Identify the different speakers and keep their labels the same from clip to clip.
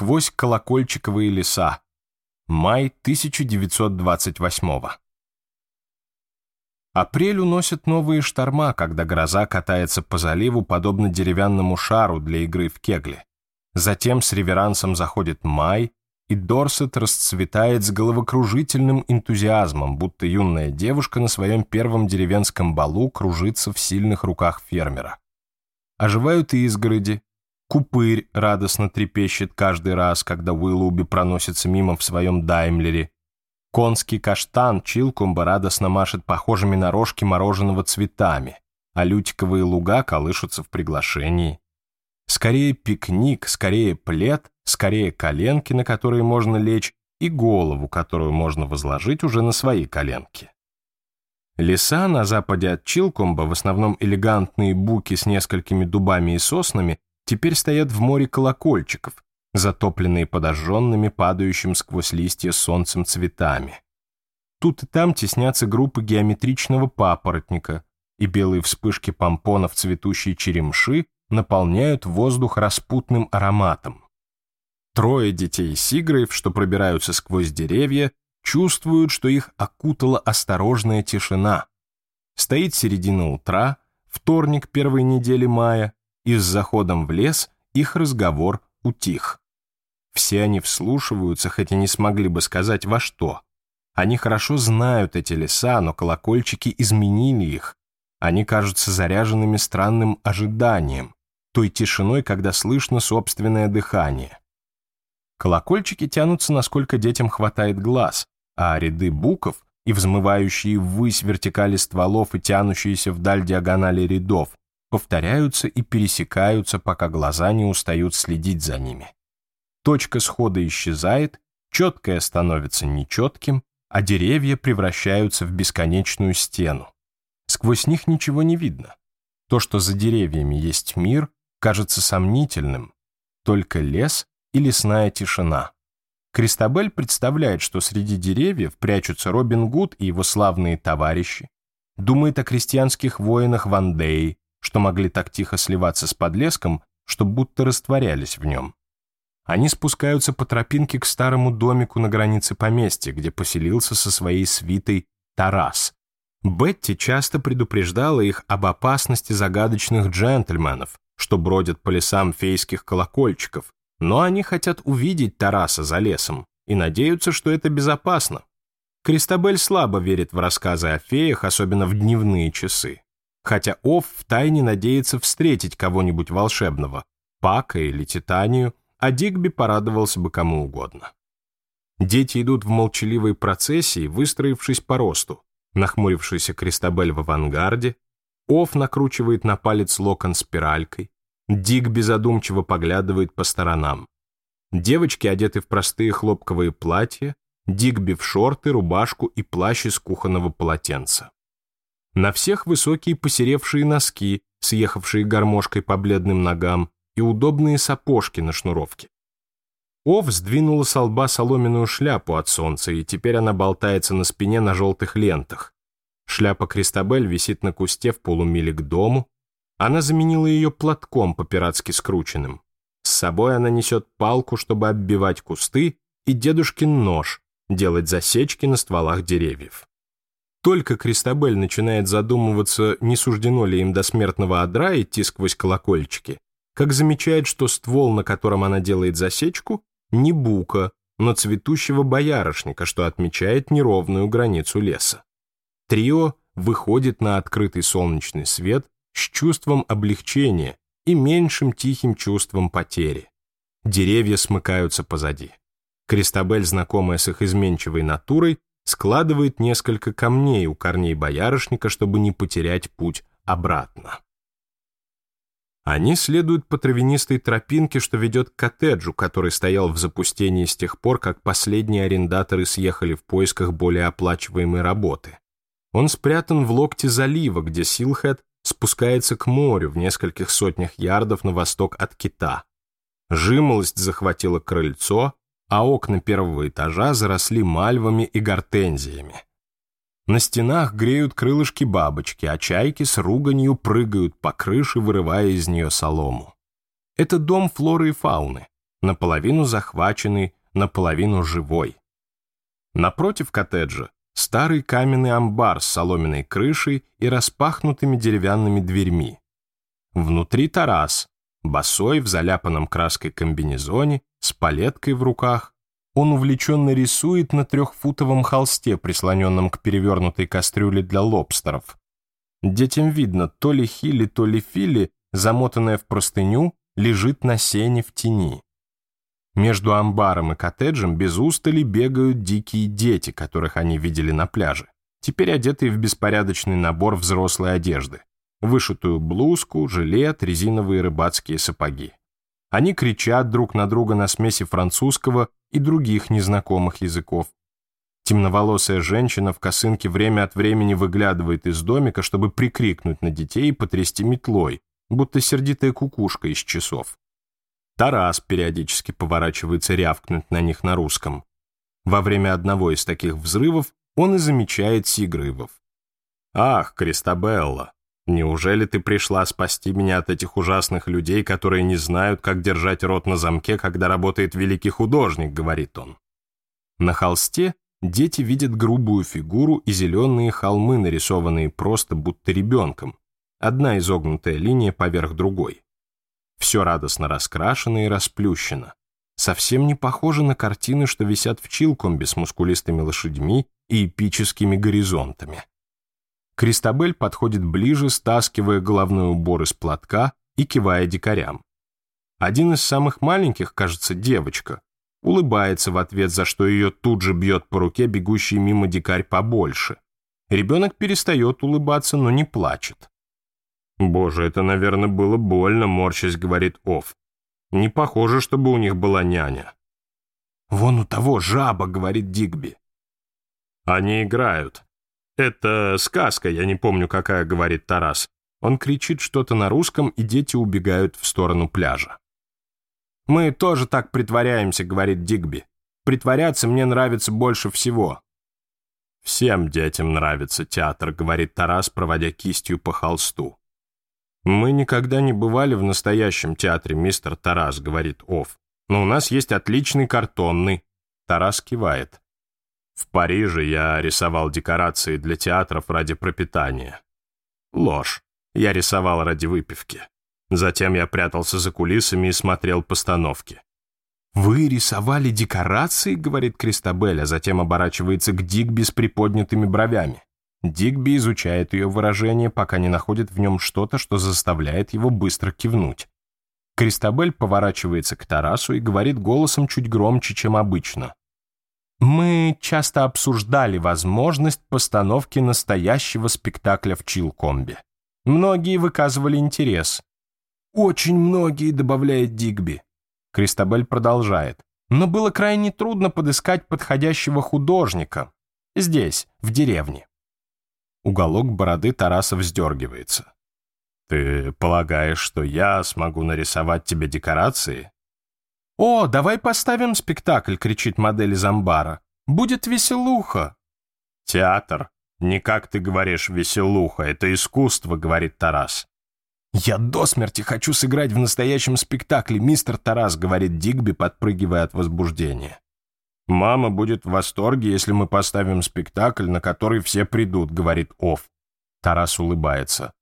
Speaker 1: сквозь колокольчиковые леса. Май 1928 Апрель уносит новые шторма, когда гроза катается по заливу, подобно деревянному шару для игры в кегли. Затем с реверансом заходит май, и Дорсет расцветает с головокружительным энтузиазмом, будто юная девушка на своем первом деревенском балу кружится в сильных руках фермера. Оживают и изгороди, Купырь радостно трепещет каждый раз, когда вылуби проносится мимо в своем даймлере. Конский каштан Чилкумба радостно машет похожими на рожки мороженого цветами, а лютиковые луга колышутся в приглашении. Скорее пикник, скорее плед, скорее коленки, на которые можно лечь, и голову, которую можно возложить уже на свои коленки. Леса на западе от Чилкомба, в основном элегантные буки с несколькими дубами и соснами, теперь стоят в море колокольчиков, затопленные подожженными падающим сквозь листья солнцем цветами. Тут и там теснятся группы геометричного папоротника, и белые вспышки помпонов цветущей черемши наполняют воздух распутным ароматом. Трое детей Сигрейв, что пробираются сквозь деревья, чувствуют, что их окутала осторожная тишина. Стоит середина утра, вторник первой недели мая, и с заходом в лес их разговор утих. Все они вслушиваются, хоть и не смогли бы сказать во что. Они хорошо знают эти леса, но колокольчики изменили их. Они кажутся заряженными странным ожиданием, той тишиной, когда слышно собственное дыхание. Колокольчики тянутся, насколько детям хватает глаз, а ряды буков и взмывающие ввысь вертикали стволов и тянущиеся вдаль диагонали рядов повторяются и пересекаются, пока глаза не устают следить за ними. Точка схода исчезает, четкое становится нечетким, а деревья превращаются в бесконечную стену. Сквозь них ничего не видно. То, что за деревьями есть мир, кажется сомнительным. Только лес и лесная тишина. Кристабель представляет, что среди деревьев прячутся Робин Гуд и его славные товарищи, думает о крестьянских воинах Вандеи, что могли так тихо сливаться с подлеском, что будто растворялись в нем. Они спускаются по тропинке к старому домику на границе поместья, где поселился со своей свитой Тарас. Бетти часто предупреждала их об опасности загадочных джентльменов, что бродят по лесам фейских колокольчиков, но они хотят увидеть Тараса за лесом и надеются, что это безопасно. Кристабель слабо верит в рассказы о феях, особенно в дневные часы хотя Офф втайне надеется встретить кого-нибудь волшебного, Пака или Титанию, а Дигби порадовался бы кому угодно. Дети идут в молчаливой процессии, выстроившись по росту. Нахмурившийся Кристабель в авангарде, Оф накручивает на палец локон спиралькой, Дигби задумчиво поглядывает по сторонам. Девочки одеты в простые хлопковые платья, Дигби в шорты, рубашку и плащ из кухонного полотенца. На всех высокие посеревшие носки, съехавшие гармошкой по бледным ногам, и удобные сапожки на шнуровке. Ов сдвинула со лба соломенную шляпу от солнца, и теперь она болтается на спине на желтых лентах. Шляпа Кристабель висит на кусте в полумиле к дому. Она заменила ее платком по-пиратски скрученным. С собой она несет палку, чтобы оббивать кусты, и дедушкин нож, делать засечки на стволах деревьев. Только Кристабель начинает задумываться, не суждено ли им до смертного одра идти сквозь колокольчики, как замечает, что ствол, на котором она делает засечку, не бука, но цветущего боярышника, что отмечает неровную границу леса. Трио выходит на открытый солнечный свет с чувством облегчения и меньшим тихим чувством потери. Деревья смыкаются позади. Кристабель, знакомая с их изменчивой натурой, складывает несколько камней у корней боярышника, чтобы не потерять путь обратно. Они следуют по травянистой тропинке, что ведет к коттеджу, который стоял в запустении с тех пор, как последние арендаторы съехали в поисках более оплачиваемой работы. Он спрятан в локте залива, где Силхэт спускается к морю в нескольких сотнях ярдов на восток от кита. Жимолость захватила крыльцо, а окна первого этажа заросли мальвами и гортензиями. На стенах греют крылышки бабочки, а чайки с руганью прыгают по крыше, вырывая из нее солому. Это дом флоры и фауны, наполовину захваченный, наполовину живой. Напротив коттеджа старый каменный амбар с соломенной крышей и распахнутыми деревянными дверьми. Внутри тарас, Босой в заляпанном краской комбинезоне, с палеткой в руках, он увлеченно рисует на трехфутовом холсте, прислоненном к перевернутой кастрюле для лобстеров. Детям видно, то ли Хилли, то ли Филли, замотанная в простыню, лежит на сене в тени. Между амбаром и коттеджем без устали бегают дикие дети, которых они видели на пляже, теперь одетые в беспорядочный набор взрослой одежды вышитую блузку, жилет, резиновые рыбацкие сапоги. Они кричат друг на друга на смеси французского и других незнакомых языков. Темноволосая женщина в косынке время от времени выглядывает из домика, чтобы прикрикнуть на детей и потрясти метлой, будто сердитая кукушка из часов. Тарас периодически поворачивается рявкнуть на них на русском. Во время одного из таких взрывов он и замечает Сигрывов. «Ах, Кристабелла, Неужели ты пришла спасти меня от этих ужасных людей, которые не знают, как держать рот на замке, когда работает великий художник, говорит он. На холсте дети видят грубую фигуру и зеленые холмы, нарисованные просто будто ребенком. Одна изогнутая линия поверх другой. Все радостно раскрашено и расплющено. Совсем не похоже на картины, что висят в Чилкомбе с мускулистыми лошадьми и эпическими горизонтами. Кристабель подходит ближе, стаскивая головной убор из платка и кивая дикарям. Один из самых маленьких, кажется, девочка, улыбается в ответ, за что ее тут же бьет по руке бегущий мимо дикарь побольше. Ребенок перестает улыбаться, но не плачет. «Боже, это, наверное, было больно», — морщась говорит Оф. «Не похоже, чтобы у них была няня». «Вон у того жаба», — говорит Дигби. «Они играют», «Это сказка, я не помню, какая», — говорит Тарас. Он кричит что-то на русском, и дети убегают в сторону пляжа. «Мы тоже так притворяемся», — говорит Дигби. «Притворяться мне нравится больше всего». «Всем детям нравится театр», — говорит Тарас, проводя кистью по холсту. «Мы никогда не бывали в настоящем театре, мистер Тарас», — говорит Оф. «Но у нас есть отличный картонный». Тарас кивает. В Париже я рисовал декорации для театров ради пропитания. Ложь. Я рисовал ради выпивки. Затем я прятался за кулисами и смотрел постановки. «Вы рисовали декорации?» — говорит Кристабель, а затем оборачивается к Дигби с приподнятыми бровями. Дигби изучает ее выражение, пока не находит в нем что-то, что заставляет его быстро кивнуть. Кристабель поворачивается к Тарасу и говорит голосом чуть громче, чем обычно. Мы часто обсуждали возможность постановки настоящего спектакля в Чилкомбе. Многие выказывали интерес. «Очень многие», — добавляет Дигби. Кристабель продолжает. «Но было крайне трудно подыскать подходящего художника. Здесь, в деревне». Уголок бороды Тараса вздергивается. «Ты полагаешь, что я смогу нарисовать тебе декорации?» «О, давай поставим спектакль!» — кричит модель из амбара. «Будет веселуха!» «Театр! Не как ты говоришь «веселуха», это искусство!» — говорит Тарас. «Я до смерти хочу сыграть в настоящем спектакле, мистер Тарас», — говорит Дигби, подпрыгивая от возбуждения. «Мама будет в восторге, если мы поставим спектакль, на который все придут», — говорит Оф. Тарас улыбается.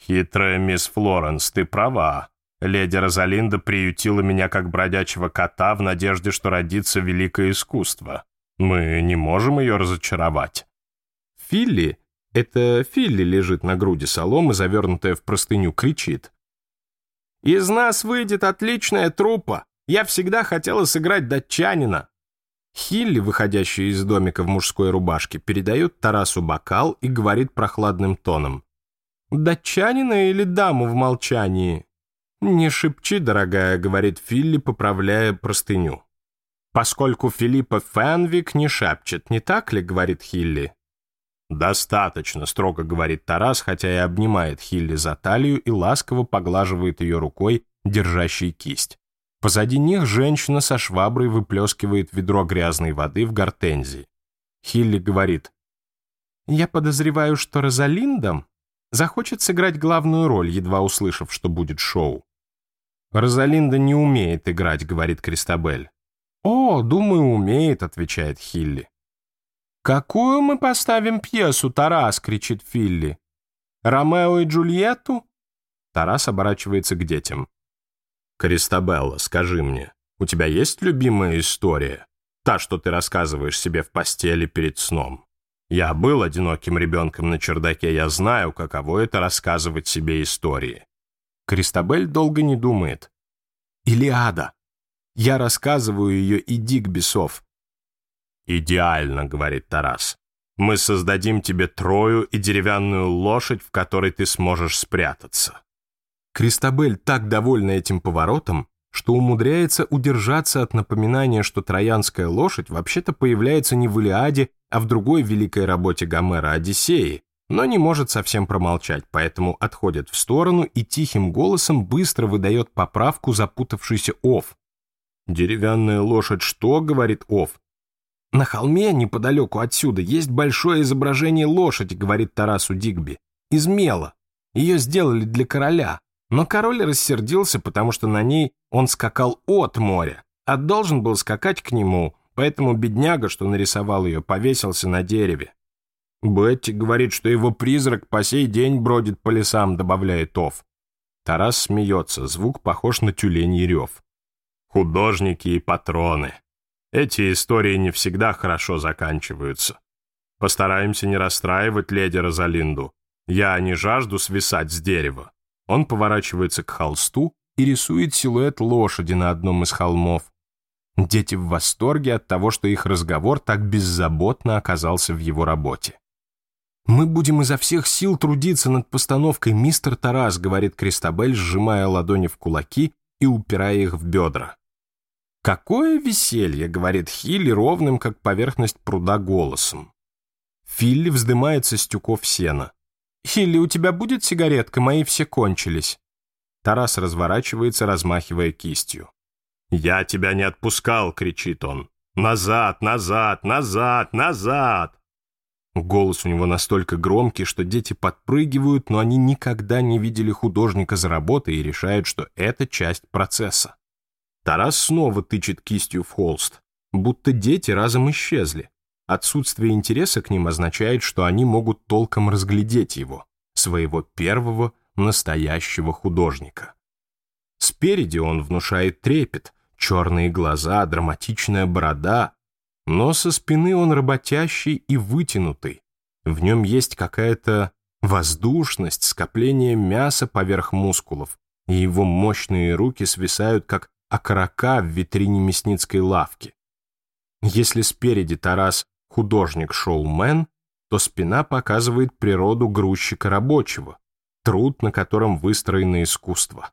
Speaker 1: «Хитрая мисс Флоренс, ты права. Леди Розалинда приютила меня как бродячего кота в надежде, что родится великое искусство. Мы не можем ее разочаровать. Филли, это Филли лежит на груди соломы, завернутая в простыню, кричит. «Из нас выйдет отличная труппа! Я всегда хотела сыграть датчанина!» Хилли, выходящая из домика в мужской рубашке, передает Тарасу бокал и говорит прохладным тоном. «Датчанина или даму в молчании?» «Не шепчи, дорогая», — говорит Филипп, поправляя простыню. «Поскольку Филиппа Фенвик не шепчет, не так ли?» — говорит Хилли. «Достаточно», — строго говорит Тарас, хотя и обнимает Хилли за талию и ласково поглаживает ее рукой, держащей кисть. Позади них женщина со шваброй выплескивает ведро грязной воды в гортензии. Хилли говорит, «Я подозреваю, что Розалинда захочет сыграть главную роль, едва услышав, что будет шоу. «Розалинда не умеет играть», — говорит Кристабель. «О, думаю, умеет», — отвечает Хилли. «Какую мы поставим пьесу, Тарас?» — кричит Филли. «Ромео и Джульетту?» Тарас оборачивается к детям. «Кристабелла, скажи мне, у тебя есть любимая история? Та, что ты рассказываешь себе в постели перед сном?» Я был одиноким ребенком на чердаке, я знаю, каково это рассказывать себе истории. Кристабель долго не думает. «Илиада! Я рассказываю ее, иди к бесов!» «Идеально», — говорит Тарас. «Мы создадим тебе трою и деревянную лошадь, в которой ты сможешь спрятаться». Кристабель так довольна этим поворотом, что умудряется удержаться от напоминания, что троянская лошадь вообще-то появляется не в Илиаде, а в другой великой работе Гомера «Одиссеи», но не может совсем промолчать, поэтому отходит в сторону и тихим голосом быстро выдает поправку запутавшийся Ов. «Деревянная лошадь что?» — говорит Ов. «На холме неподалеку отсюда есть большое изображение лошади», — говорит Тарасу Дигби. «Из мела. Ее сделали для короля. Но король рассердился, потому что на ней он скакал от моря, а должен был скакать к нему, поэтому бедняга, что нарисовал ее, повесился на дереве. «Бетти говорит, что его призрак по сей день бродит по лесам», — добавляет Тов. Тарас смеется, звук похож на тюленей рев. «Художники и патроны. Эти истории не всегда хорошо заканчиваются. Постараемся не расстраивать леди Розалинду. Я не жажду свисать с дерева». Он поворачивается к холсту и рисует силуэт лошади на одном из холмов. Дети в восторге от того, что их разговор так беззаботно оказался в его работе. «Мы будем изо всех сил трудиться над постановкой, мистер Тарас», говорит Кристабель, сжимая ладони в кулаки и упирая их в бедра. «Какое веселье!» — говорит Хилли ровным, как поверхность пруда, голосом. Филли вздымается с тюков сена. «Хилли, у тебя будет сигаретка? Мои все кончились». Тарас разворачивается, размахивая кистью. «Я тебя не отпускал!» — кричит он. «Назад, назад, назад, назад!» Голос у него настолько громкий, что дети подпрыгивают, но они никогда не видели художника за работой и решают, что это часть процесса. Тарас снова тычет кистью в холст, будто дети разом исчезли. Отсутствие интереса к ним означает, что они могут толком разглядеть его, своего первого настоящего художника. Спереди он внушает трепет, черные глаза, драматичная борода, но со спины он работящий и вытянутый. В нем есть какая-то воздушность, скопление мяса поверх мускулов, и его мощные руки свисают, как окорока в витрине мясницкой лавки. Если спереди Тарас художник-шоумен, то спина показывает природу грузчика-рабочего, труд, на котором выстроено искусство.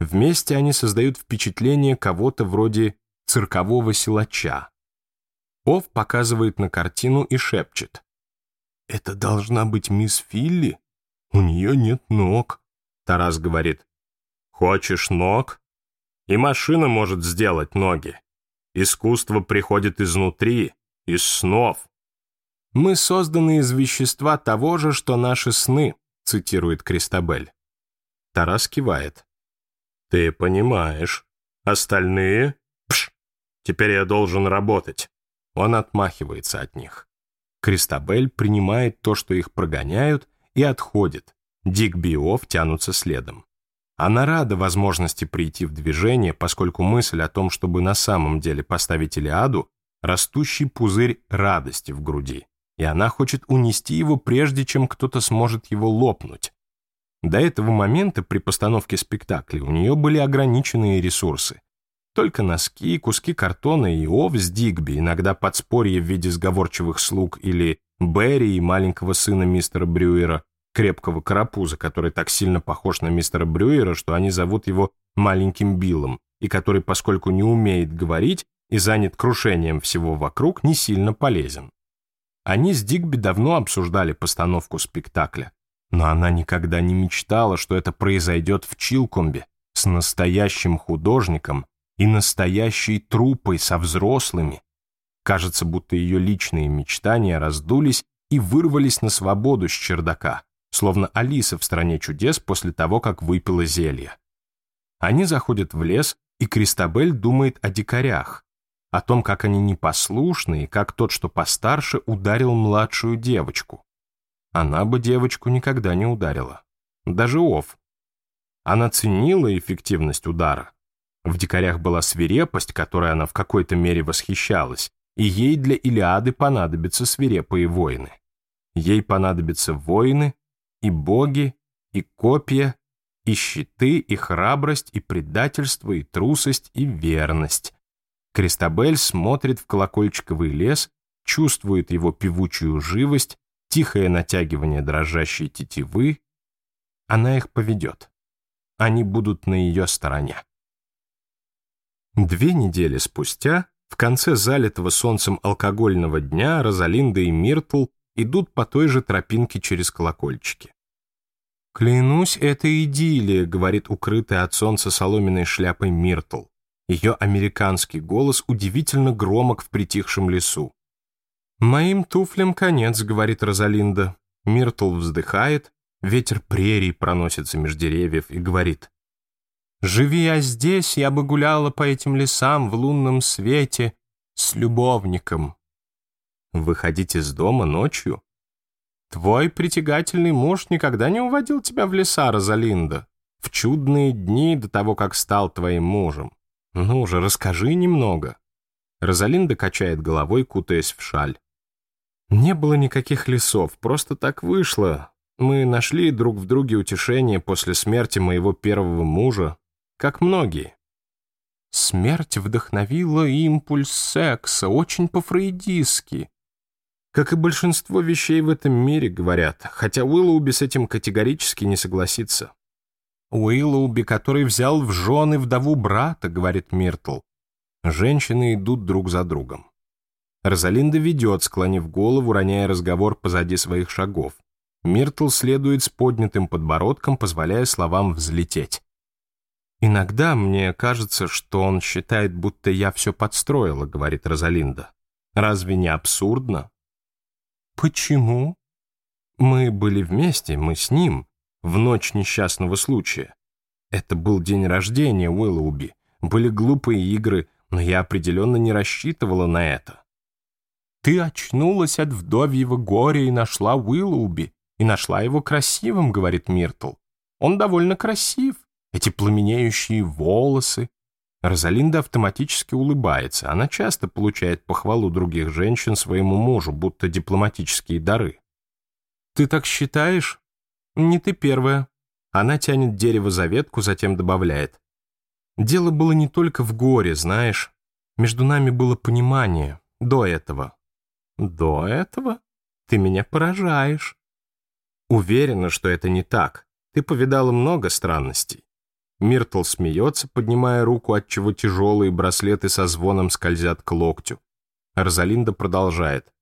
Speaker 1: Вместе они создают впечатление кого-то вроде циркового силача, Ов показывает на картину и шепчет. «Это должна быть мисс Филли? У нее нет ног», — Тарас говорит. «Хочешь ног? И машина может сделать ноги. Искусство приходит изнутри, из снов». «Мы созданы из вещества того же, что наши сны», — цитирует Кристабель. Тарас кивает. «Ты понимаешь. Остальные? Пш! Теперь я должен работать. Он отмахивается от них. Кристабель принимает то, что их прогоняют, и отходит. Дик Биов тянутся следом. Она рада возможности прийти в движение, поскольку мысль о том, чтобы на самом деле поставить Илиаду, растущий пузырь радости в груди, и она хочет унести его, прежде чем кто-то сможет его лопнуть. До этого момента при постановке спектакля у нее были ограниченные ресурсы только носки, куски картона и овс Дигби, иногда подспорье в виде сговорчивых слуг или Берри и маленького сына мистера Брюера, крепкого карапуза, который так сильно похож на мистера Брюера, что они зовут его «маленьким Биллом», и который, поскольку не умеет говорить и занят крушением всего вокруг, не сильно полезен. Они с Дигби давно обсуждали постановку спектакля, но она никогда не мечтала, что это произойдет в Чилкомбе с настоящим художником и настоящие трупы со взрослыми. Кажется, будто ее личные мечтания раздулись и вырвались на свободу с чердака, словно Алиса в «Стране чудес» после того, как выпила зелье. Они заходят в лес, и Кристабель думает о дикарях, о том, как они непослушны и как тот, что постарше, ударил младшую девочку. Она бы девочку никогда не ударила. Даже Ов. Она ценила эффективность удара, в дикарях была свирепость, которой она в какой-то мере восхищалась, и ей для Илиады понадобятся свирепые воины. Ей понадобятся воины, и боги, и копья, и щиты, и храбрость, и предательство, и трусость, и верность. Кристабель смотрит в колокольчиковый лес, чувствует его певучую живость, тихое натягивание дрожащей тетивы. Она их поведет. Они будут на ее стороне. Две недели спустя, в конце залитого солнцем алкогольного дня, Розалинда и Миртл идут по той же тропинке через колокольчики. «Клянусь, это идиллия», — говорит укрытая от солнца соломенной шляпой Миртл. Ее американский голос удивительно громок в притихшем лесу. «Моим туфлям конец», — говорит Розалинда. Миртл вздыхает, ветер прерий проносится меж деревьев и говорит. Живи я здесь, я бы гуляла по этим лесам в лунном свете с любовником. Выходить из дома ночью? Твой притягательный муж никогда не уводил тебя в леса, Розалинда, в чудные дни до того, как стал твоим мужем. Ну же, расскажи немного. Розалинда качает головой, кутаясь в шаль. Не было никаких лесов, просто так вышло. Мы нашли друг в друге утешение после смерти моего первого мужа, как многие. Смерть вдохновила импульс секса очень по-фрейдистски. Как и большинство вещей в этом мире, говорят, хотя Уиллоуби с этим категорически не согласится. Уиллоуби, который взял в жены вдову брата, говорит Миртл. Женщины идут друг за другом. Розалинда ведет, склонив голову, роняя разговор позади своих шагов. Миртл следует с поднятым подбородком, позволяя словам взлететь. «Иногда мне кажется, что он считает, будто я все подстроила», — говорит Розалинда. «Разве не абсурдно?» «Почему?» «Мы были вместе, мы с ним, в ночь несчастного случая. Это был день рождения Уиллоуби, были глупые игры, но я определенно не рассчитывала на это». «Ты очнулась от вдовьего горя и нашла Уиллоуби, и нашла его красивым», — говорит Миртл. «Он довольно красив» эти пламенеющие волосы. Розалинда автоматически улыбается. Она часто получает похвалу других женщин своему мужу, будто дипломатические дары. «Ты так считаешь?» «Не ты первая». Она тянет дерево за ветку, затем добавляет. «Дело было не только в горе, знаешь. Между нами было понимание. До этого». «До этого? Ты меня поражаешь». Уверена, что это не так. Ты повидала много странностей. Миртл смеется, поднимая руку, отчего тяжелые браслеты со звоном скользят к локтю. Розалинда продолжает.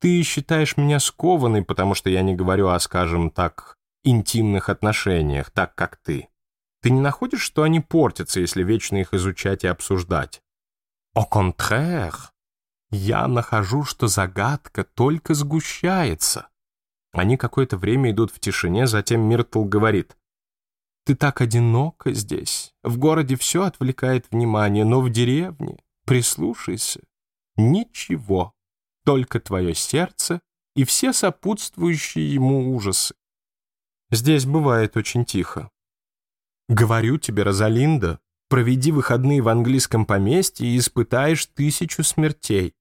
Speaker 1: «Ты считаешь меня скованной, потому что я не говорю о, скажем так, интимных отношениях, так как ты. Ты не находишь, что они портятся, если вечно их изучать и обсуждать? О контрэр, я нахожу, что загадка только сгущается». Они какое-то время идут в тишине, затем Миртл говорит. Ты так одиноко здесь. В городе все отвлекает внимание, но в деревне, прислушайся, ничего, только твое сердце и все сопутствующие ему ужасы. Здесь бывает очень тихо. Говорю тебе, Розалинда, проведи выходные в английском поместье и испытаешь тысячу смертей.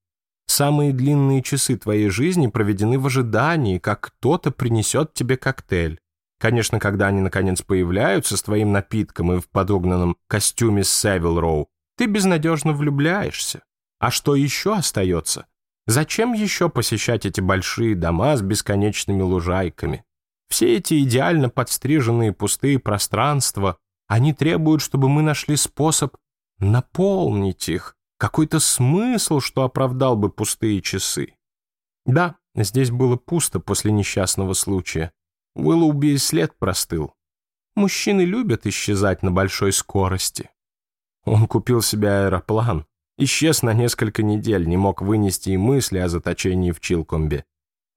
Speaker 1: Самые длинные часы твоей жизни проведены в ожидании, как кто-то принесет тебе коктейль. Конечно, когда они наконец появляются с твоим напитком и в подогнанном костюме с Роу, ты безнадежно влюбляешься. А что еще остается? Зачем еще посещать эти большие дома с бесконечными лужайками? Все эти идеально подстриженные пустые пространства, они требуют, чтобы мы нашли способ наполнить их, какой-то смысл, что оправдал бы пустые часы. Да, здесь было пусто после несчастного случая. Уиллоуби и след простыл. Мужчины любят исчезать на большой скорости. Он купил себе аэроплан, исчез на несколько недель, не мог вынести и мысли о заточении в Чилкомбе.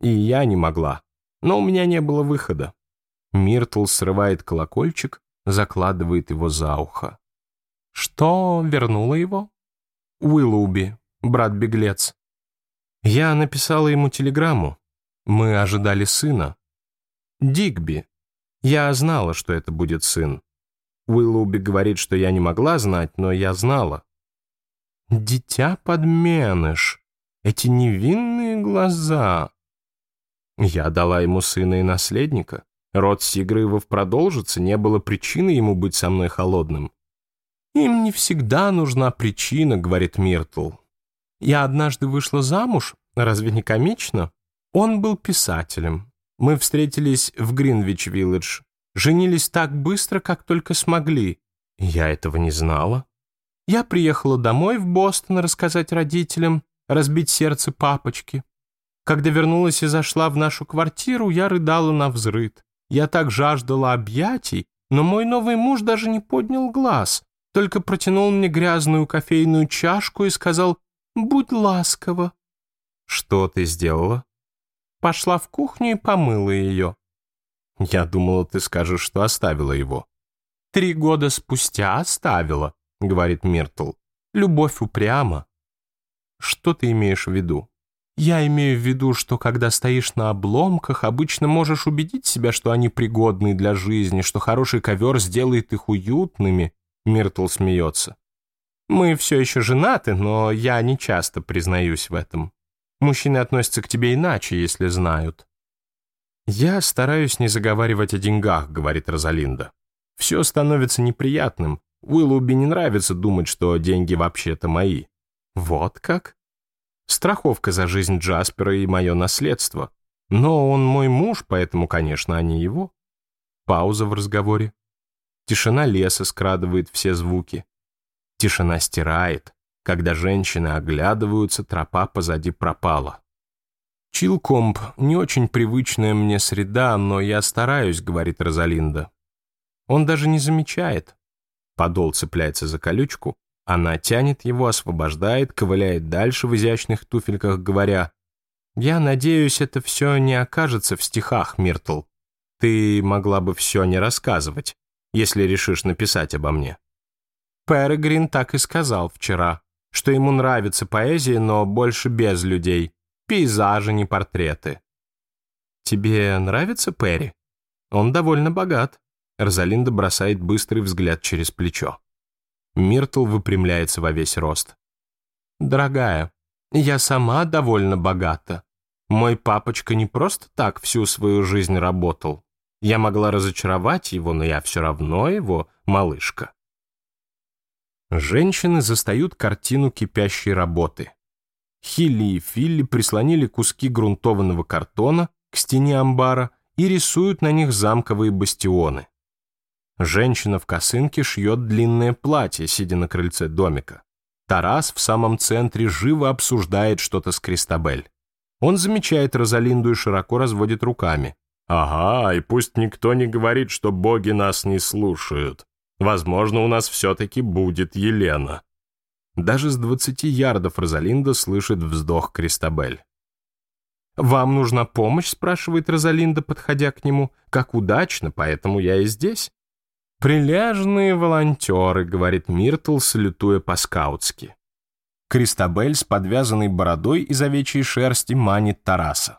Speaker 1: И я не могла, но у меня не было выхода. Миртл срывает колокольчик, закладывает его за ухо. Что вернуло его? Уиллоуби, брат-беглец. Я написала ему телеграмму. Мы ожидали сына. «Дигби, я знала, что это будет сын. Уиллоуби говорит, что я не могла знать, но я знала». «Дитя подменыш, эти невинные глаза». Я дала ему сына и наследника. Род Сигрывов продолжится, не было причины ему быть со мной холодным. «Им не всегда нужна причина», — говорит Миртл. «Я однажды вышла замуж, разве не комично? Он был писателем, мы встретились в Гринвич-Вилледж. Женились так быстро, как только смогли. Я этого не знала. Я приехала домой в Бостон рассказать родителям, разбить сердце папочки. Когда вернулась и зашла в нашу квартиру, я рыдала на взрыд. Я так жаждала объятий, но мой новый муж даже не поднял глаз, только протянул мне грязную кофейную чашку и сказал «Будь ласкова». «Что ты сделала?» пошла в кухню и помыла ее. Я думала, ты скажешь, что оставила его. Три года спустя оставила, говорит Миртл. Любовь упряма. Что ты имеешь в виду? Я имею в виду, что когда стоишь на обломках, обычно можешь убедить себя, что они пригодны для жизни, что хороший ковер сделает их уютными. Миртл смеется. Мы все еще женаты, но я не часто признаюсь в этом. Мужчины относятся к тебе иначе, если знают». «Я стараюсь не заговаривать о деньгах», — говорит Розалинда. «Все становится неприятным. Уиллоуби не нравится думать, что деньги вообще-то мои». «Вот как?» «Страховка за жизнь Джаспера и мое наследство. Но он мой муж, поэтому, конечно, а не его». Пауза в разговоре. Тишина леса скрадывает все звуки. Тишина стирает, когда женщины оглядываются, тропа позади пропала. Чилкомб — не очень привычная мне среда, но я стараюсь», — говорит Розалинда. Он даже не замечает. Подол цепляется за колючку, она тянет его, освобождает, ковыляет дальше в изящных туфельках, говоря, «Я надеюсь, это все не окажется в стихах, Миртл. Ты могла бы все не рассказывать, если решишь написать обо мне». Перегрин так и сказал вчера что ему нравится поэзия, но больше без людей, пейзажи, не портреты. «Тебе нравится Перри? Он довольно богат». Розалинда бросает быстрый взгляд через плечо. Миртл выпрямляется во весь рост. «Дорогая, я сама довольно богата. Мой папочка не просто так всю свою жизнь работал. Я могла разочаровать его, но я все равно его малышка». Женщины застают картину кипящей работы. Хилли и Филли прислонили куски грунтованного картона к стене амбара и рисуют на них замковые бастионы. Женщина в косынке шьет длинное платье, сидя на крыльце домика. Тарас в самом центре живо обсуждает что-то с Кристабель. Он замечает Розалинду и широко разводит руками. «Ага, и пусть никто не говорит, что боги нас не слушают. Возможно, у нас все-таки будет Елена. Даже с 20 ярдов Розалинда слышит вздох Кристабель. «Вам нужна помощь?» — спрашивает Розалинда, подходя к нему. «Как удачно, поэтому я и здесь». «Прилежные волонтеры», — говорит Миртл, салютуя по-скаутски. Кристабель с подвязанной бородой из овечьей шерсти манит Тараса.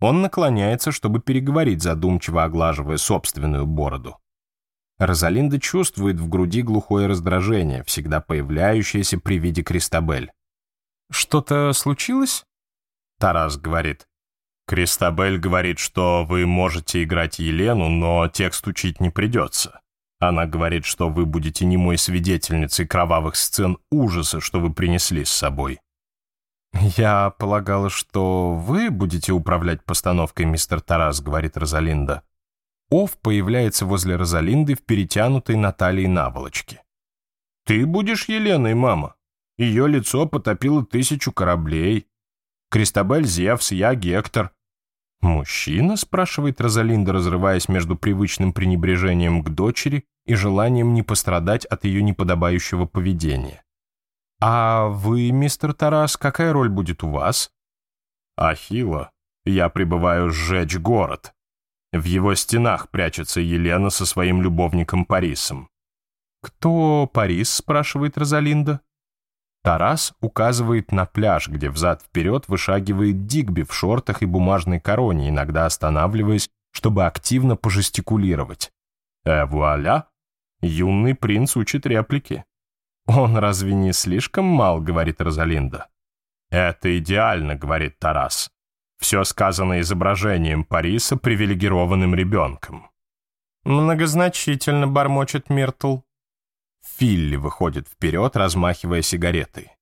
Speaker 1: Он наклоняется, чтобы переговорить, задумчиво оглаживая собственную бороду. Розалинда чувствует в груди глухое раздражение, всегда появляющееся при виде Кристабель. «Что-то случилось?» Тарас говорит. «Кристабель говорит, что вы можете играть Елену, но текст учить не придется. Она говорит, что вы будете немой свидетельницей кровавых сцен ужаса, что вы принесли с собой». «Я полагала, что вы будете управлять постановкой, мистер Тарас», — говорит Розалинда. Ов появляется возле Розалинды в перетянутой Натальей наволочке. «Ты будешь Еленой, мама. Ее лицо потопило тысячу кораблей. Кристобель Зевс, я Гектор». «Мужчина?» — спрашивает Розалинда, разрываясь между привычным пренебрежением к дочери и желанием не пострадать от ее неподобающего поведения. «А вы, мистер Тарас, какая роль будет у вас?» «Ахилла, я прибываю сжечь город», в его стенах прячется Елена со своим любовником Парисом. «Кто Парис?» — спрашивает Розалинда. Тарас указывает на пляж, где взад-вперед вышагивает Дигби в шортах и бумажной короне, иногда останавливаясь, чтобы активно пожестикулировать. Э, вуаля! Юный принц учит реплики. «Он разве не слишком мал?» — говорит Розалинда. «Это идеально», — говорит Тарас. Все сказано изображением Париса привилегированным ребенком. Многозначительно бормочет Миртл. Филли выходит вперед, размахивая сигаретой.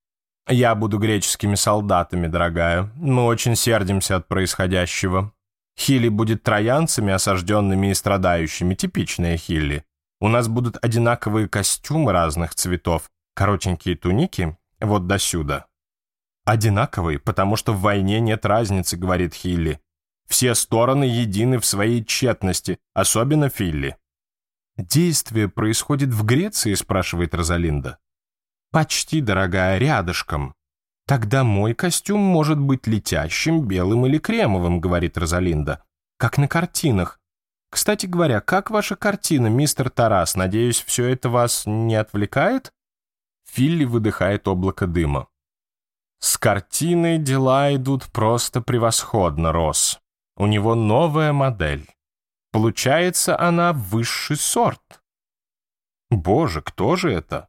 Speaker 1: «Я буду греческими солдатами, дорогая. Мы очень сердимся от происходящего. Хилли будет троянцами, осажденными и страдающими. Типичная Хилли. У нас будут одинаковые костюмы разных цветов, коротенькие туники, вот до сюда. Одинаковые, потому что в войне нет разницы, говорит Хилли. Все стороны едины в своей тщетности, особенно Филли. «Действие происходит в Греции?» — спрашивает Розалинда. «Почти, дорогая, рядышком. Тогда мой костюм может быть летящим, белым или кремовым», — говорит Розалинда. «Как на картинах. Кстати говоря, как ваша картина, мистер Тарас? Надеюсь, все это вас не отвлекает?» Филли выдыхает облако дыма. С картиной дела идут просто превосходно, Рос. У него новая модель. Получается, она высший сорт. Боже, кто же это?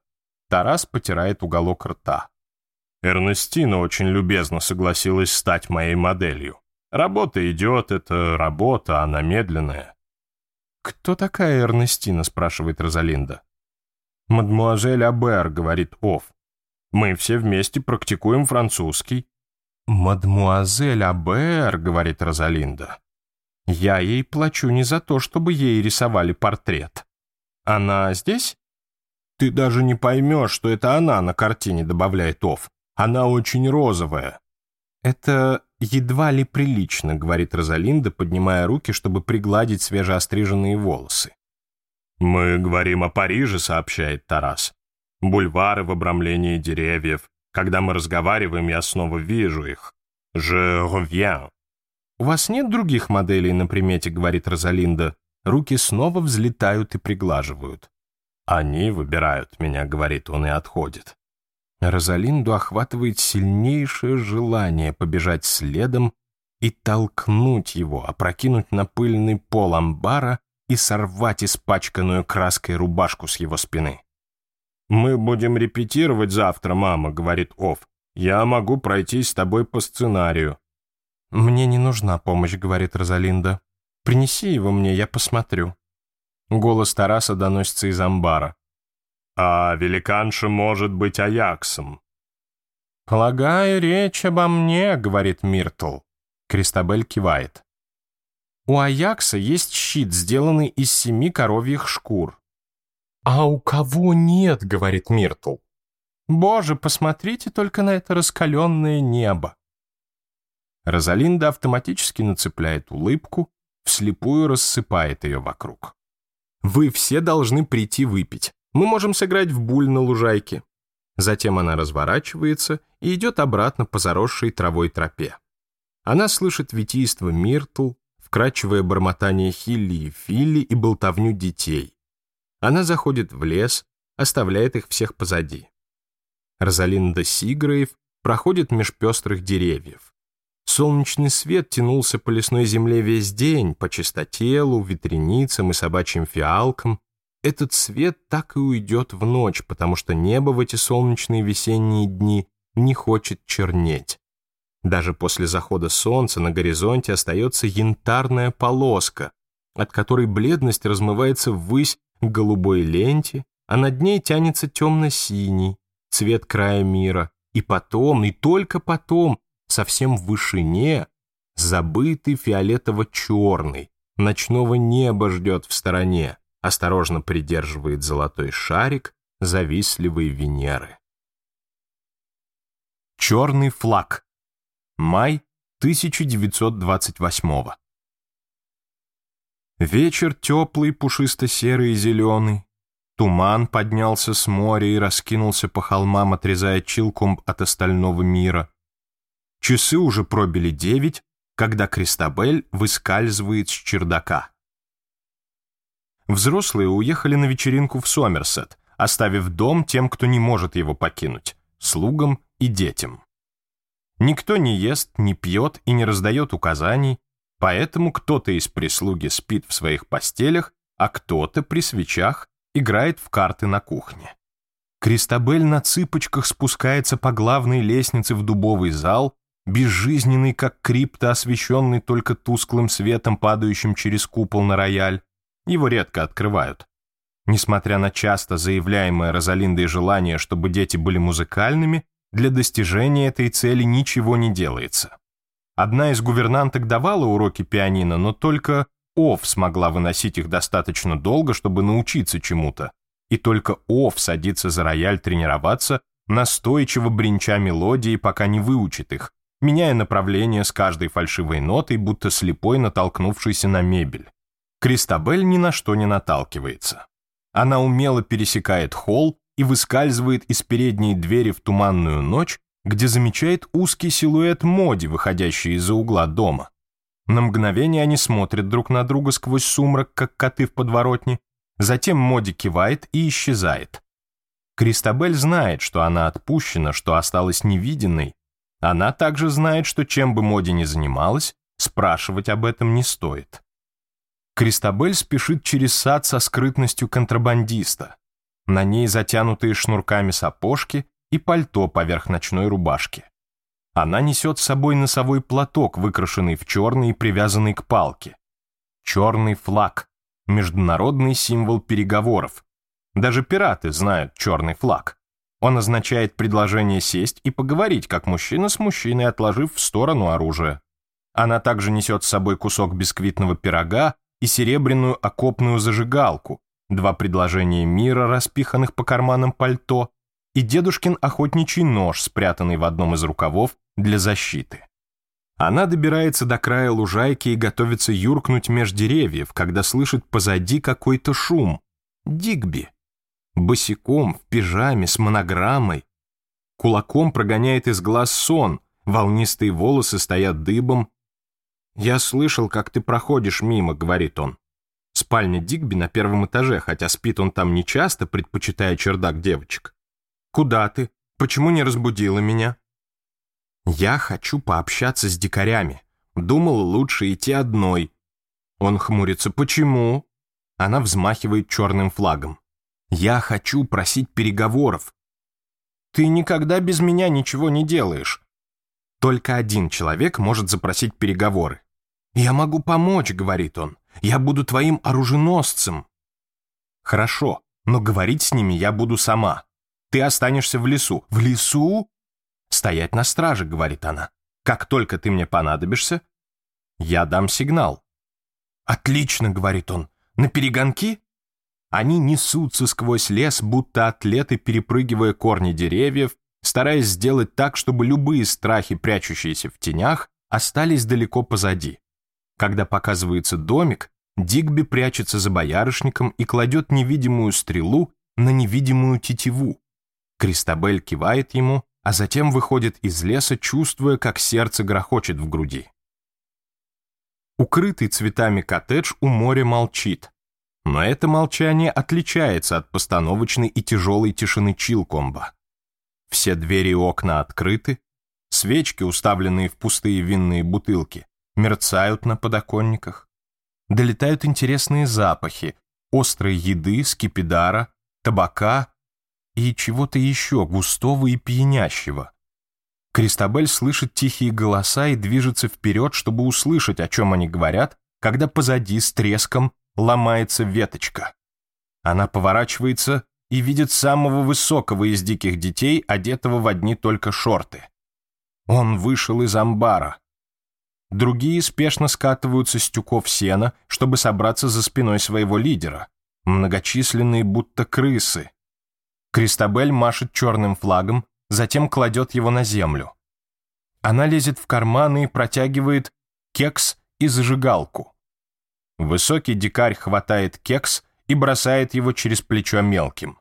Speaker 1: Тарас потирает уголок рта. Эрнестина очень любезно согласилась стать моей моделью. Работа идет, это работа, она медленная. «Кто такая Эрнестина?» — спрашивает Розалинда. «Мадмуазель Абер», — говорит Офф. Мы все вместе практикуем французский». «Мадмуазель Абер», — говорит Розалинда. «Я ей плачу не за то, чтобы ей рисовали портрет. Она здесь?» «Ты даже не поймешь, что это она на картине», — добавляет Офф. «Она очень розовая». «Это едва ли прилично», — говорит Розалинда, поднимая руки, чтобы пригладить свежеостриженные волосы. «Мы говорим о Париже», — сообщает Тарас бульвары в обрамлении деревьев. Когда мы разговариваем, я снова вижу их. «Je reviens». «У вас нет других моделей на примете», — говорит Розалинда. Руки снова взлетают и приглаживают. «Они выбирают меня», — говорит он и отходит. Розалинду охватывает сильнейшее желание побежать следом и толкнуть его, опрокинуть на пыльный пол амбара и сорвать испачканную краской рубашку с его спины. «Мы будем репетировать завтра, мама», — говорит Оф. «Я могу пройтись с тобой по сценарию». «Мне не нужна помощь», — говорит Розалинда. «Принеси его мне, я посмотрю». Голос Тараса доносится из амбара. «А великанша может быть Аяксом». «Полагаю, речь обо мне», — говорит Миртл. Кристабель кивает. У Аякса есть щит, сделанный из семи коровьих шкур. «А у кого нет?» — говорит Миртл. «Боже, посмотрите только на это раскаленное небо!» Розалинда автоматически нацепляет улыбку, вслепую рассыпает ее вокруг. «Вы все должны прийти выпить. Мы можем сыграть в буль на лужайке». Затем она разворачивается и идет обратно по заросшей травой тропе. Она слышит витийство Миртл, вкрачивая бормотание Хилли и Филли и болтовню детей. Она заходит в лес, оставляет их всех позади. Розалинда Сигрейв проходит меж пестрых деревьев. Солнечный свет тянулся по лесной земле весь день, по чистотелу, ветреницам и собачьим фиалкам. Этот свет так и уйдет в ночь, потому что небо в эти солнечные весенние дни не хочет чернеть. Даже после захода солнца на горизонте остается янтарная полоска, от которой бледность размывается ввысь голубой ленте, а над ней тянется темно-синий, цвет края мира, и потом, и только потом, совсем в вышине, забытый фиолетово-черный, ночного неба ждет в стороне, осторожно придерживает золотой шарик завистливой Венеры. Черный флаг. Май 1928 -го. Вечер теплый, пушисто-серый и зеленый. Туман поднялся с моря и раскинулся по холмам, отрезая Чилкум от остального мира. Часы уже пробили девять, когда Кристабель выскальзывает с чердака. Взрослые уехали на вечеринку в Сомерсет, оставив дом тем, кто не может его покинуть, слугам и детям. Никто не ест, не пьет и не раздает указаний, Поэтому кто-то из прислуги спит в своих постелях, а кто-то при свечах играет в карты на кухне. Кристабель на цыпочках спускается по главной лестнице в дубовый зал, безжизненный, как крипта, освещенный только тусклым светом, падающим через купол на рояль. Его редко открывают. Несмотря на часто заявляемое Розалиндой желание, чтобы дети были музыкальными, для достижения этой цели ничего не делается. Одна из гувернанток давала уроки пианино, но только Ов смогла выносить их достаточно долго, чтобы научиться чему-то. И только Ов садится за рояль тренироваться, настойчиво бренча мелодии, пока не выучит их, меняя направление с каждой фальшивой нотой, будто слепой натолкнувшийся на мебель. Кристабель ни на что не наталкивается. Она умело пересекает холл и выскальзывает из передней двери в туманную ночь, где замечает узкий силуэт Моди, выходящий из-за угла дома. На мгновение они смотрят друг на друга сквозь сумрак, как коты в подворотне, затем Моди кивает и исчезает. Кристабель знает, что она отпущена, что осталась невиденной. Она также знает, что чем бы Моди ни занималась, спрашивать об этом не стоит. Кристабель спешит через сад со скрытностью контрабандиста. На ней затянутые шнурками сапожки, и пальто поверх ночной рубашки. Она несет с собой носовой платок, выкрашенный в черный и привязанный к палке. Черный флаг – международный символ переговоров. Даже пираты знают черный флаг. Он означает предложение сесть и поговорить, как мужчина с мужчиной, отложив в сторону оружие. Она также несет с собой кусок бисквитного пирога и серебряную окопную зажигалку, два предложения мира, распиханных по карманам пальто – и дедушкин охотничий нож, спрятанный в одном из рукавов для защиты. Она добирается до края лужайки и готовится юркнуть меж деревьев, когда слышит позади какой-то шум. Дигби. Босиком, в пижаме, с монограммой. Кулаком прогоняет из глаз сон, волнистые волосы стоят дыбом. «Я слышал, как ты проходишь мимо», — говорит он. Спальня Дигби на первом этаже, хотя спит он там нечасто, предпочитая чердак девочек. Куда ты? Почему не разбудила меня?» «Я хочу пообщаться с дикарями. Думал, лучше идти одной». Он хмурится. «Почему?» Она взмахивает черным флагом. «Я хочу просить переговоров». «Ты никогда без меня ничего не делаешь». Только один человек может запросить переговоры. «Я могу помочь», — говорит он. «Я буду твоим оруженосцем». «Хорошо, но говорить с ними я буду сама. Ты останешься в лесу. В лесу? Стоять на страже, говорит она. Как только ты мне понадобишься, я дам сигнал. Отлично, говорит он. На перегонки? Они несутся сквозь лес, будто атлеты, перепрыгивая корни деревьев, стараясь сделать так, чтобы любые страхи, прячущиеся в тенях, остались далеко позади. Когда показывается домик, Дигби прячется за боярышником и кладет невидимую стрелу на невидимую тетиву. Кристабель кивает ему, а затем выходит из леса, чувствуя, как сердце грохочет в груди. Укрытый цветами коттедж у моря молчит. Но это молчание отличается от постановочной и тяжелой тишины Чилкомба. Все двери и окна открыты, свечки, уставленные в пустые винные бутылки, мерцают на подоконниках. Долетают интересные запахи, острой еды, скипидара, табака и чего-то еще густого и пьянящего. Кристабель слышит тихие голоса и движется вперед, чтобы услышать, о чем они говорят, когда позади с треском ломается веточка. Она поворачивается и видит самого высокого из диких детей, одетого в одни только шорты. Он вышел из амбара. Другие спешно скатываются с тюков сена, чтобы собраться за спиной своего лидера. Многочисленные будто крысы, Кристабель машет черным флагом, затем кладет его на землю. Она лезет в карманы и протягивает кекс и зажигалку. Высокий дикарь хватает кекс и бросает его через плечо мелким.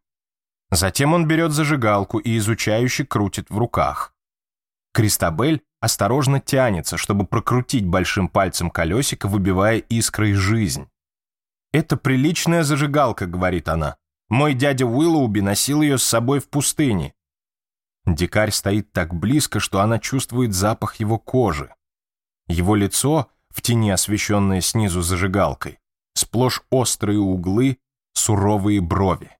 Speaker 1: Затем он берет зажигалку и изучающе крутит в руках. Кристабель осторожно тянется, чтобы прокрутить большим пальцем колесико, выбивая искрой жизнь. «Это приличная зажигалка», — говорит она. Мой дядя Уиллоуби носил ее с собой в пустыне. Дикарь стоит так близко, что она чувствует запах его кожи. Его лицо, в тени освещенное снизу зажигалкой, сплошь острые углы, суровые брови.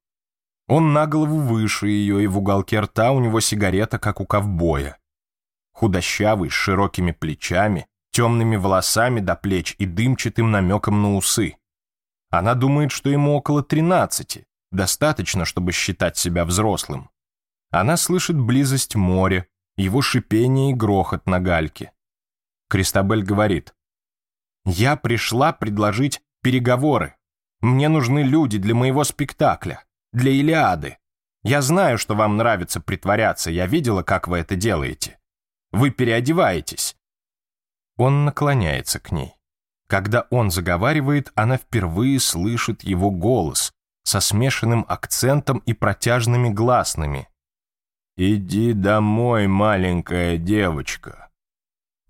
Speaker 1: Он на голову выше ее, и в уголке рта у него сигарета, как у ковбоя. Худощавый, с широкими плечами, темными волосами до плеч и дымчатым намеком на усы. Она думает, что ему около тринадцати, достаточно, чтобы считать себя взрослым. Она слышит близость моря, его шипение и грохот на гальке. Кристабель говорит, «Я пришла предложить переговоры. Мне нужны люди для моего спектакля, для Илиады. Я знаю, что вам нравится притворяться, я видела, как вы это делаете. Вы переодеваетесь». Он наклоняется к ней. Когда он заговаривает, она впервые слышит его голос, со смешанным акцентом и протяжными гласными. «Иди домой, маленькая девочка!»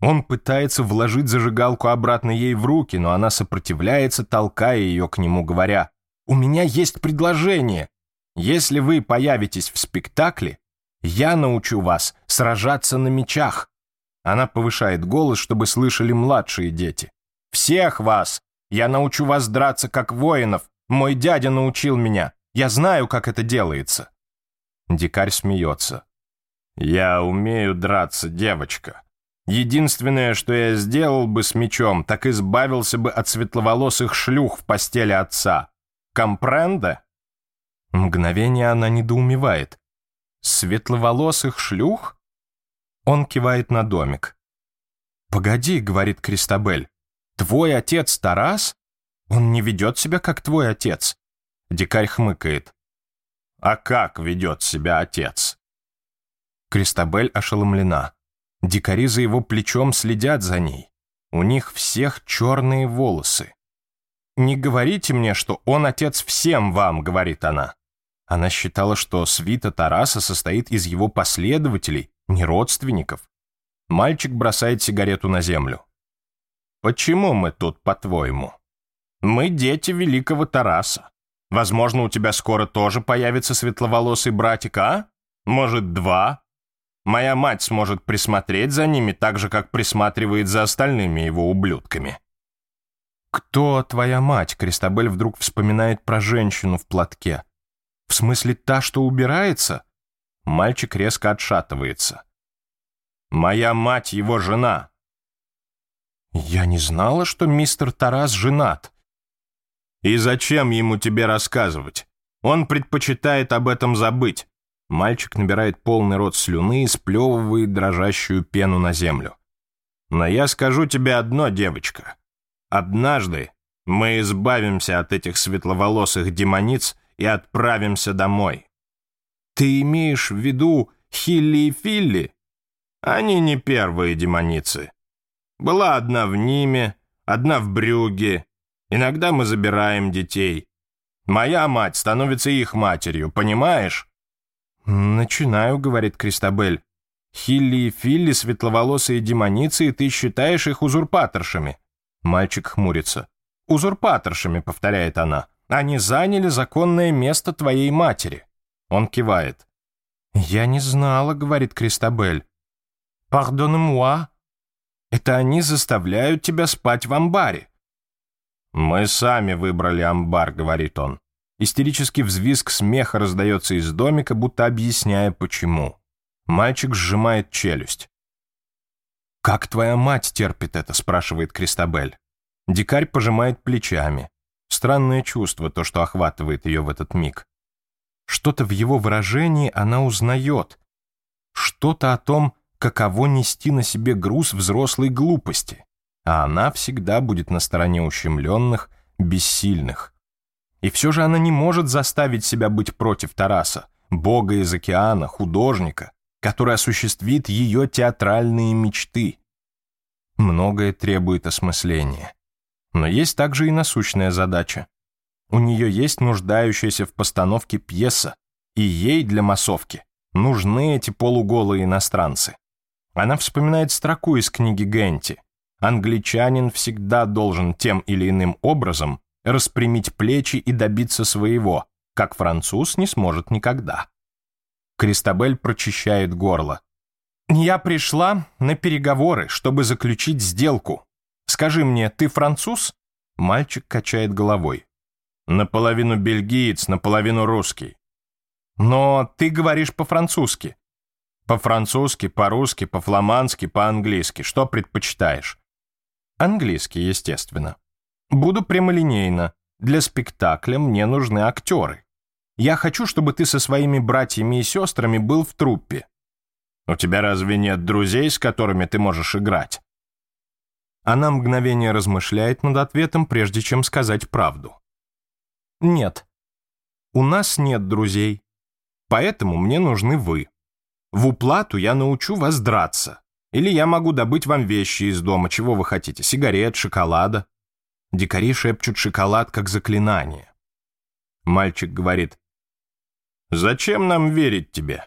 Speaker 1: Он пытается вложить зажигалку обратно ей в руки, но она сопротивляется, толкая ее к нему, говоря, «У меня есть предложение. Если вы появитесь в спектакле, я научу вас сражаться на мечах». Она повышает голос, чтобы слышали младшие дети. «Всех вас! Я научу вас драться как воинов, мой дядя научил меня. Я знаю, как это делается». Дикарь смеется. «Я умею драться, девочка. Единственное, что я сделал бы с мечом, так избавился бы от светловолосых шлюх в постели отца. Компренда?» Мгновение она недоумевает. «Светловолосых шлюх?» Он кивает на домик. «Погоди», — говорит Кристабель, — «твой отец Тарас он не ведет себя, как твой отец. Дикарь хмыкает. А как ведет себя отец? Кристабель ошеломлена. Дикари за его плечом следят за ней. У них всех черные волосы. «Не говорите мне, что он отец всем вам», — говорит она. Она считала, что свита Тараса состоит из его последователей, не родственников. Мальчик бросает сигарету на землю. «Почему мы тут, по-твоему?» Мы дети великого Тараса. Возможно, у тебя скоро тоже появится светловолосый братик, а? Может, два? Моя мать сможет присмотреть за ними так же, как присматривает за остальными его ублюдками». «Кто твоя мать?» — Кристабель вдруг вспоминает про женщину в платке. «В смысле, та, что убирается?» Мальчик резко отшатывается. «Моя мать его жена!» «Я не знала, что мистер Тарас женат», и зачем ему тебе рассказывать? Он предпочитает об этом забыть. Мальчик набирает полный рот слюны и сплевывает дрожащую пену на землю. Но я скажу тебе одно, девочка. Однажды мы избавимся от этих светловолосых демониц и отправимся домой. Ты имеешь в виду Хилли и Филли? Они не первые демоницы. Была одна в Ниме, одна в Брюге, Иногда мы забираем детей. Моя мать становится их матерью, понимаешь?» «Начинаю», — говорит Кристабель. «Хилли и Филли, светловолосые демоницы, и ты считаешь их узурпаторшами?» Мальчик хмурится. «Узурпаторшами», — повторяет она. «Они заняли законное место твоей матери». Он кивает. «Я не знала», — говорит Кристабель. «Пардон-муа». «Это они заставляют тебя спать в амбаре. «Мы сами выбрали амбар», — говорит он. Истерический взвизг смеха раздается из домика, будто объясняя, почему. Мальчик сжимает челюсть. «Как твоя мать терпит это?» — спрашивает Кристабель. Дикарь пожимает плечами. Странное чувство, то, что охватывает ее в этот миг. Что-то в его выражении она узнает. Что-то о том, каково нести на себе груз взрослой глупости а она всегда будет на стороне ущемленных, бессильных. И все же она не может заставить себя быть против Тараса, бога из океана, художника, который осуществит ее театральные мечты. Многое требует осмысления. Но есть также и насущная задача. У нее есть нуждающаяся в постановке пьеса, и ей для массовки нужны эти полуголые иностранцы. Она вспоминает строку из книги Генти – Англичанин всегда должен тем или иным образом распрямить плечи и добиться своего, как француз не сможет никогда. Кристабель прочищает горло. «Я пришла на переговоры, чтобы заключить сделку. Скажи мне, ты француз?» Мальчик качает головой. «Наполовину бельгиец, наполовину русский». «Но ты говоришь по-французски». «По-французски, по-русски, по-фламандски, по-английски. Что предпочитаешь?» Английский, естественно. Буду прямолинейно. Для спектакля мне нужны актеры. Я хочу, чтобы ты со своими братьями и сестрами был в труппе. У тебя разве нет друзей, с которыми ты можешь играть? Она мгновение размышляет над ответом, прежде чем сказать правду. Нет. У нас нет друзей. Поэтому мне нужны вы. В уплату я научу вас драться. Или я могу добыть вам вещи из дома, чего вы хотите, сигарет, шоколада». Дикари шепчут шоколад как заклинание. Мальчик говорит, «Зачем нам верить тебе?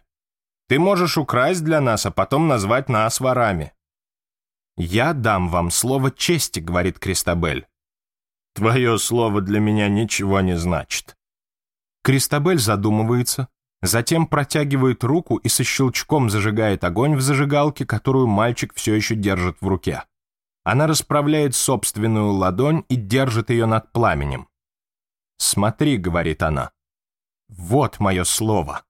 Speaker 1: Ты можешь украсть для нас, а потом назвать нас ворами». «Я дам вам слово чести», — говорит Кристабель. «Твое слово для меня ничего не значит». Кристабель задумывается, Затем протягивает руку и со щелчком зажигает огонь в зажигалке, которую мальчик все еще держит в руке. Она расправляет собственную ладонь и держит ее над пламенем. «Смотри», — говорит она. «Вот мое слово».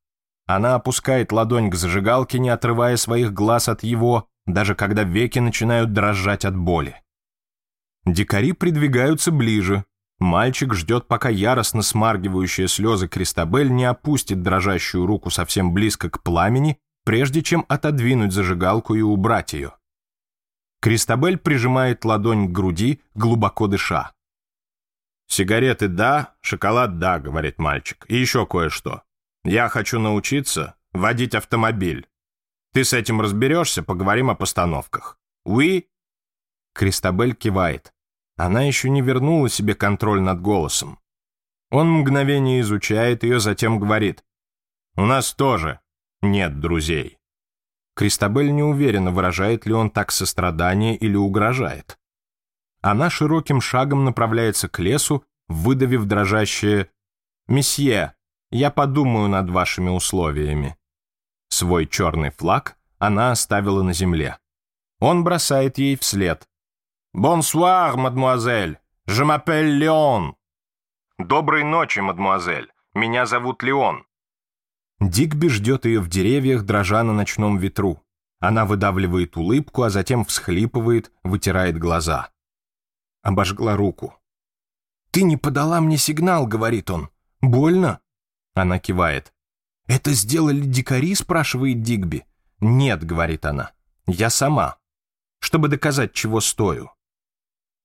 Speaker 1: Она опускает ладонь к зажигалке, не отрывая своих глаз от его, даже когда веки начинают дрожать от боли. Дикари придвигаются ближе, Мальчик ждет, пока яростно смаргивающие слезы Кристабель не опустит дрожащую руку совсем близко к пламени, прежде чем отодвинуть зажигалку и убрать ее. Кристабель прижимает ладонь к груди, глубоко дыша. «Сигареты да, шоколад да», — говорит мальчик, — «и еще кое-что. Я хочу научиться водить автомобиль. Ты с этим разберешься, поговорим о постановках. Уи?» oui? Кристабель кивает. Она еще не вернула себе контроль над голосом. Он мгновение изучает ее, затем говорит. «У нас тоже нет друзей». Кристабель не уверена, выражает ли он так сострадание или угрожает. Она широким шагом направляется к лесу, выдавив дрожащее «Месье, я подумаю над вашими условиями». Свой черный флаг она оставила на земле. Он бросает ей вслед. Бонсуар, мадмуазель. Je m'appelle Леон. Доброй ночи, мадмуазель. Меня зовут Леон. Дигби ждет ее в деревьях, дрожа на ночном ветру. Она выдавливает улыбку, а затем всхлипывает, вытирает глаза. Обожгла руку. «Ты не подала мне сигнал», — говорит он. «Больно?» Она кивает. «Это сделали дикари?» — спрашивает Дигби. «Нет», — говорит она. «Я сама. Чтобы доказать, чего стою».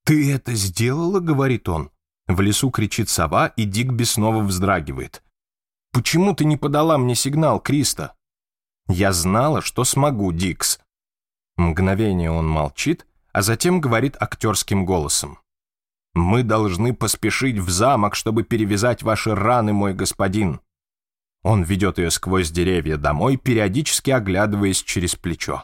Speaker 1: «Ты это сделала?» — говорит он. В лесу кричит сова, и Дик бесново вздрагивает. «Почему ты не подала мне сигнал, Криста?» «Я знала, что смогу, Дикс». Мгновение он молчит, а затем говорит актерским голосом. «Мы должны поспешить в замок, чтобы перевязать ваши раны, мой господин». Он ведет ее сквозь деревья домой, периодически оглядываясь через плечо.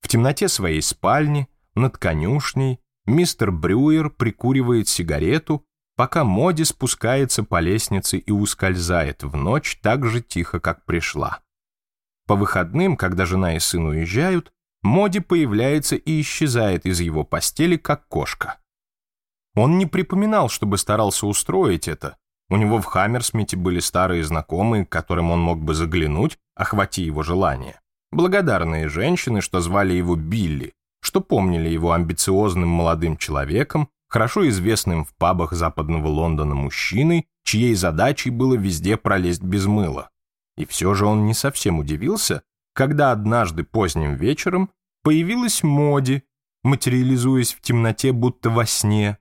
Speaker 1: В темноте своей спальни над конюшней мистер Брюер прикуривает сигарету, пока Моди спускается по лестнице и ускользает в ночь так же тихо, как пришла. По выходным, когда жена и сын уезжают, Моди появляется и исчезает из его постели, как кошка. Он не припоминал, чтобы старался устроить это. У него в Хамерсмите были старые знакомые, к которым он мог бы заглянуть, охвати его желание. Благодарные женщины, что звали его Билли, что помнили его амбициозным молодым человеком, хорошо известным в пабах западного Лондона мужчиной, чьей задачей было везде пролезть без мыла. И все же он не совсем удивился, когда однажды поздним вечером появилась Моди, материализуясь в темноте, будто во сне.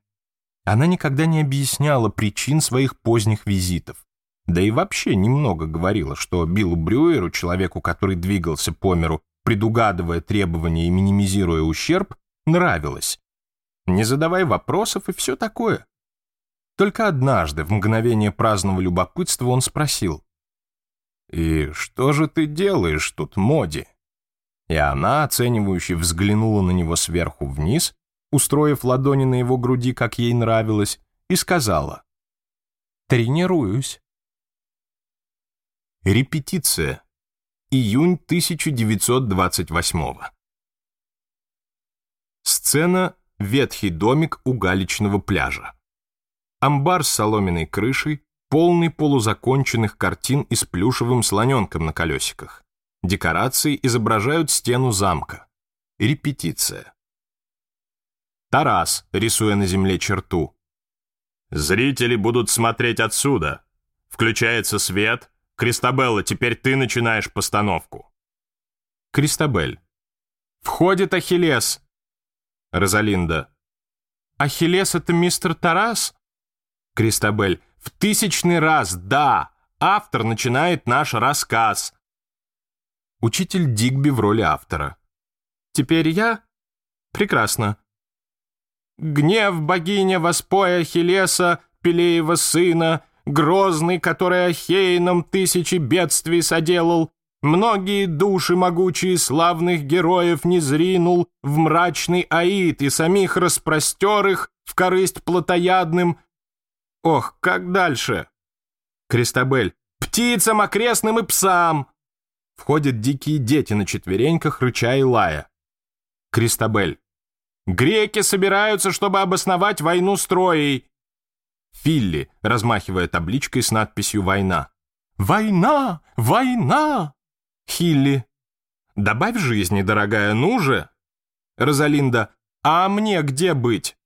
Speaker 1: Она никогда не объясняла причин своих поздних визитов. Да и вообще немного говорила, что Биллу Брюеру, человеку, который двигался по миру предугадывая требования и минимизируя ущерб, нравилось. Не задавай вопросов и все такое. Только однажды, в мгновение праздного любопытства, он спросил. «И что же ты делаешь тут, Моди?» И она, оценивающе, взглянула на него сверху вниз, устроив ладони на его груди, как ей нравилось, и сказала. «Тренируюсь». Репетиция. Июнь 1928 Сцена «Ветхий домик у галечного пляжа». Амбар с соломенной крышей, полный полузаконченных картин и с плюшевым слоненком на колесиках. Декорации изображают стену замка. Репетиция. Тарас, рисуя на земле черту. «Зрители будут смотреть отсюда. Включается свет, Кристабелла, теперь ты начинаешь постановку. Кристабель. Входит Ахиллес. Розалинда. Ахиллес — это мистер Тарас? Кристабель. В тысячный раз, да. Автор начинает наш рассказ. Учитель Дигби в роли автора. Теперь я? Прекрасно. Гнев богиня воспоя Ахиллеса, Пелеева сына, грозный, который Ахейном тысячи бедствий соделал, многие души могучие славных героев не зринул в мрачный аид и самих распростер их в корысть плотоядным. Ох, как дальше? Кристабель. Птицам окрестным и псам. Входят дикие дети на четвереньках, рыча и лая. Кристабель. Греки собираются, чтобы обосновать войну строей. Филли, размахивая табличкой с надписью «Война». «Война! Война!» Хилли. «Добавь жизни, дорогая, ну же!» Розалинда. «А мне где быть?»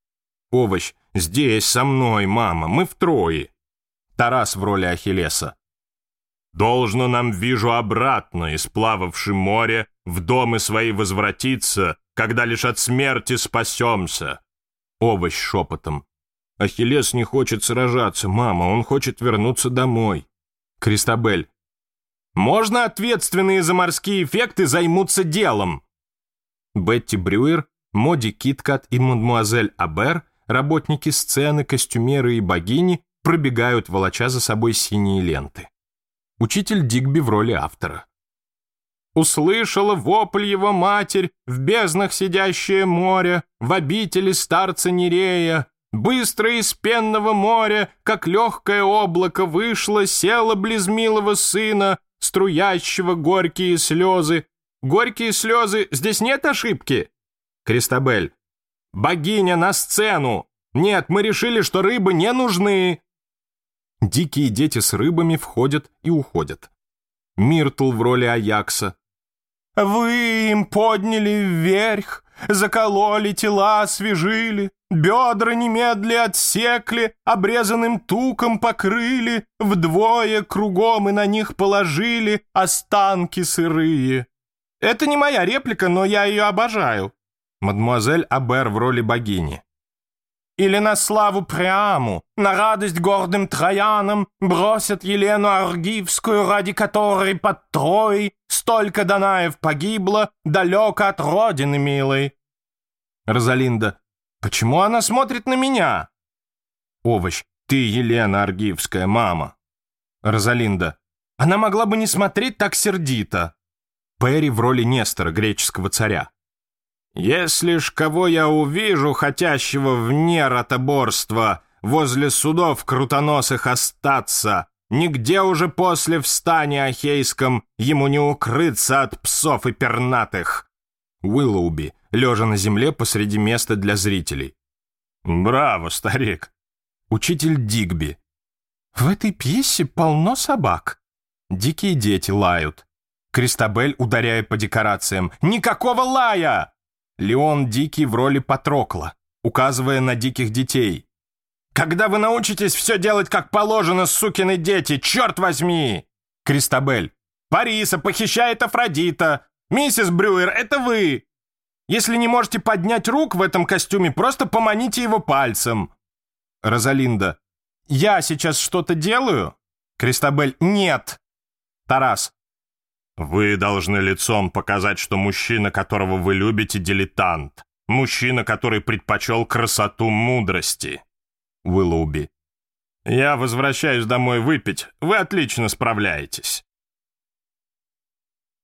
Speaker 1: Овощ. «Здесь, со мной, мама, мы втрое». Тарас в роли Ахиллеса. «Должно нам, вижу, обратно, исплававши море, в дома свои возвратиться, когда лишь от смерти спасемся». Овощ шепотом. Ахиллес не хочет сражаться, мама, он хочет вернуться домой. Кристабель. Можно ответственные за морские эффекты займутся делом? Бетти Брюер, Моди Киткат и мадмуазель Абер, работники сцены, костюмеры и богини, пробегают, волоча за собой синие ленты. Учитель Дигби в роли автора. Услышала вопль его матерь, в безднах сидящее море, в обители старца Нерея, Быстро из пенного моря, как легкое облако, вышло, село близ милого сына, струящего горькие слезы. Горькие слезы, здесь нет ошибки? Кристабель. Богиня на сцену! Нет, мы решили, что рыбы не нужны. Дикие дети с рыбами входят и уходят. Миртл в роли Аякса. Вы им подняли вверх закололи тела, освежили, бедра немедли отсекли, обрезанным туком покрыли, вдвое кругом и на них положили останки сырые. Это не моя реплика, но я ее обожаю. Мадмуазель Абер в роли богини или на славу Приаму, на радость гордым троянам бросят Елену Аргивскую, ради которой под Троей столько Данаев погибло далеко от родины милой. Розалинда, почему она смотрит на меня? Овощ, ты Елена Аргивская, мама. Розалинда, она могла бы не смотреть так сердито. Перри в роли Нестора, греческого царя. Если ж кого я увижу, хотящего вне ротоборства, возле судов крутоносых остаться, нигде уже после встания Ахейском ему не укрыться от псов и пернатых. Уиллоуби, лежа на земле посреди места для зрителей. Браво, старик. Учитель Дигби. В этой пьесе полно собак. Дикие дети лают. Кристабель, ударяя по декорациям. «Никакого лая!» Леон Дикий в роли Патрокла, указывая на диких детей. «Когда вы научитесь все делать как положено, сукины дети, черт возьми!» Кристабель. «Париса похищает Афродита! Миссис Брюер, это вы!» «Если не можете поднять рук в этом костюме, просто поманите его пальцем!» Розалинда. «Я сейчас что-то делаю?» Кристабель. «Нет!» Тарас. Вы должны лицом показать, что мужчина, которого вы любите, дилетант. Мужчина, который предпочел красоту мудрости. Уиллоуби. Я возвращаюсь домой выпить. Вы отлично справляетесь.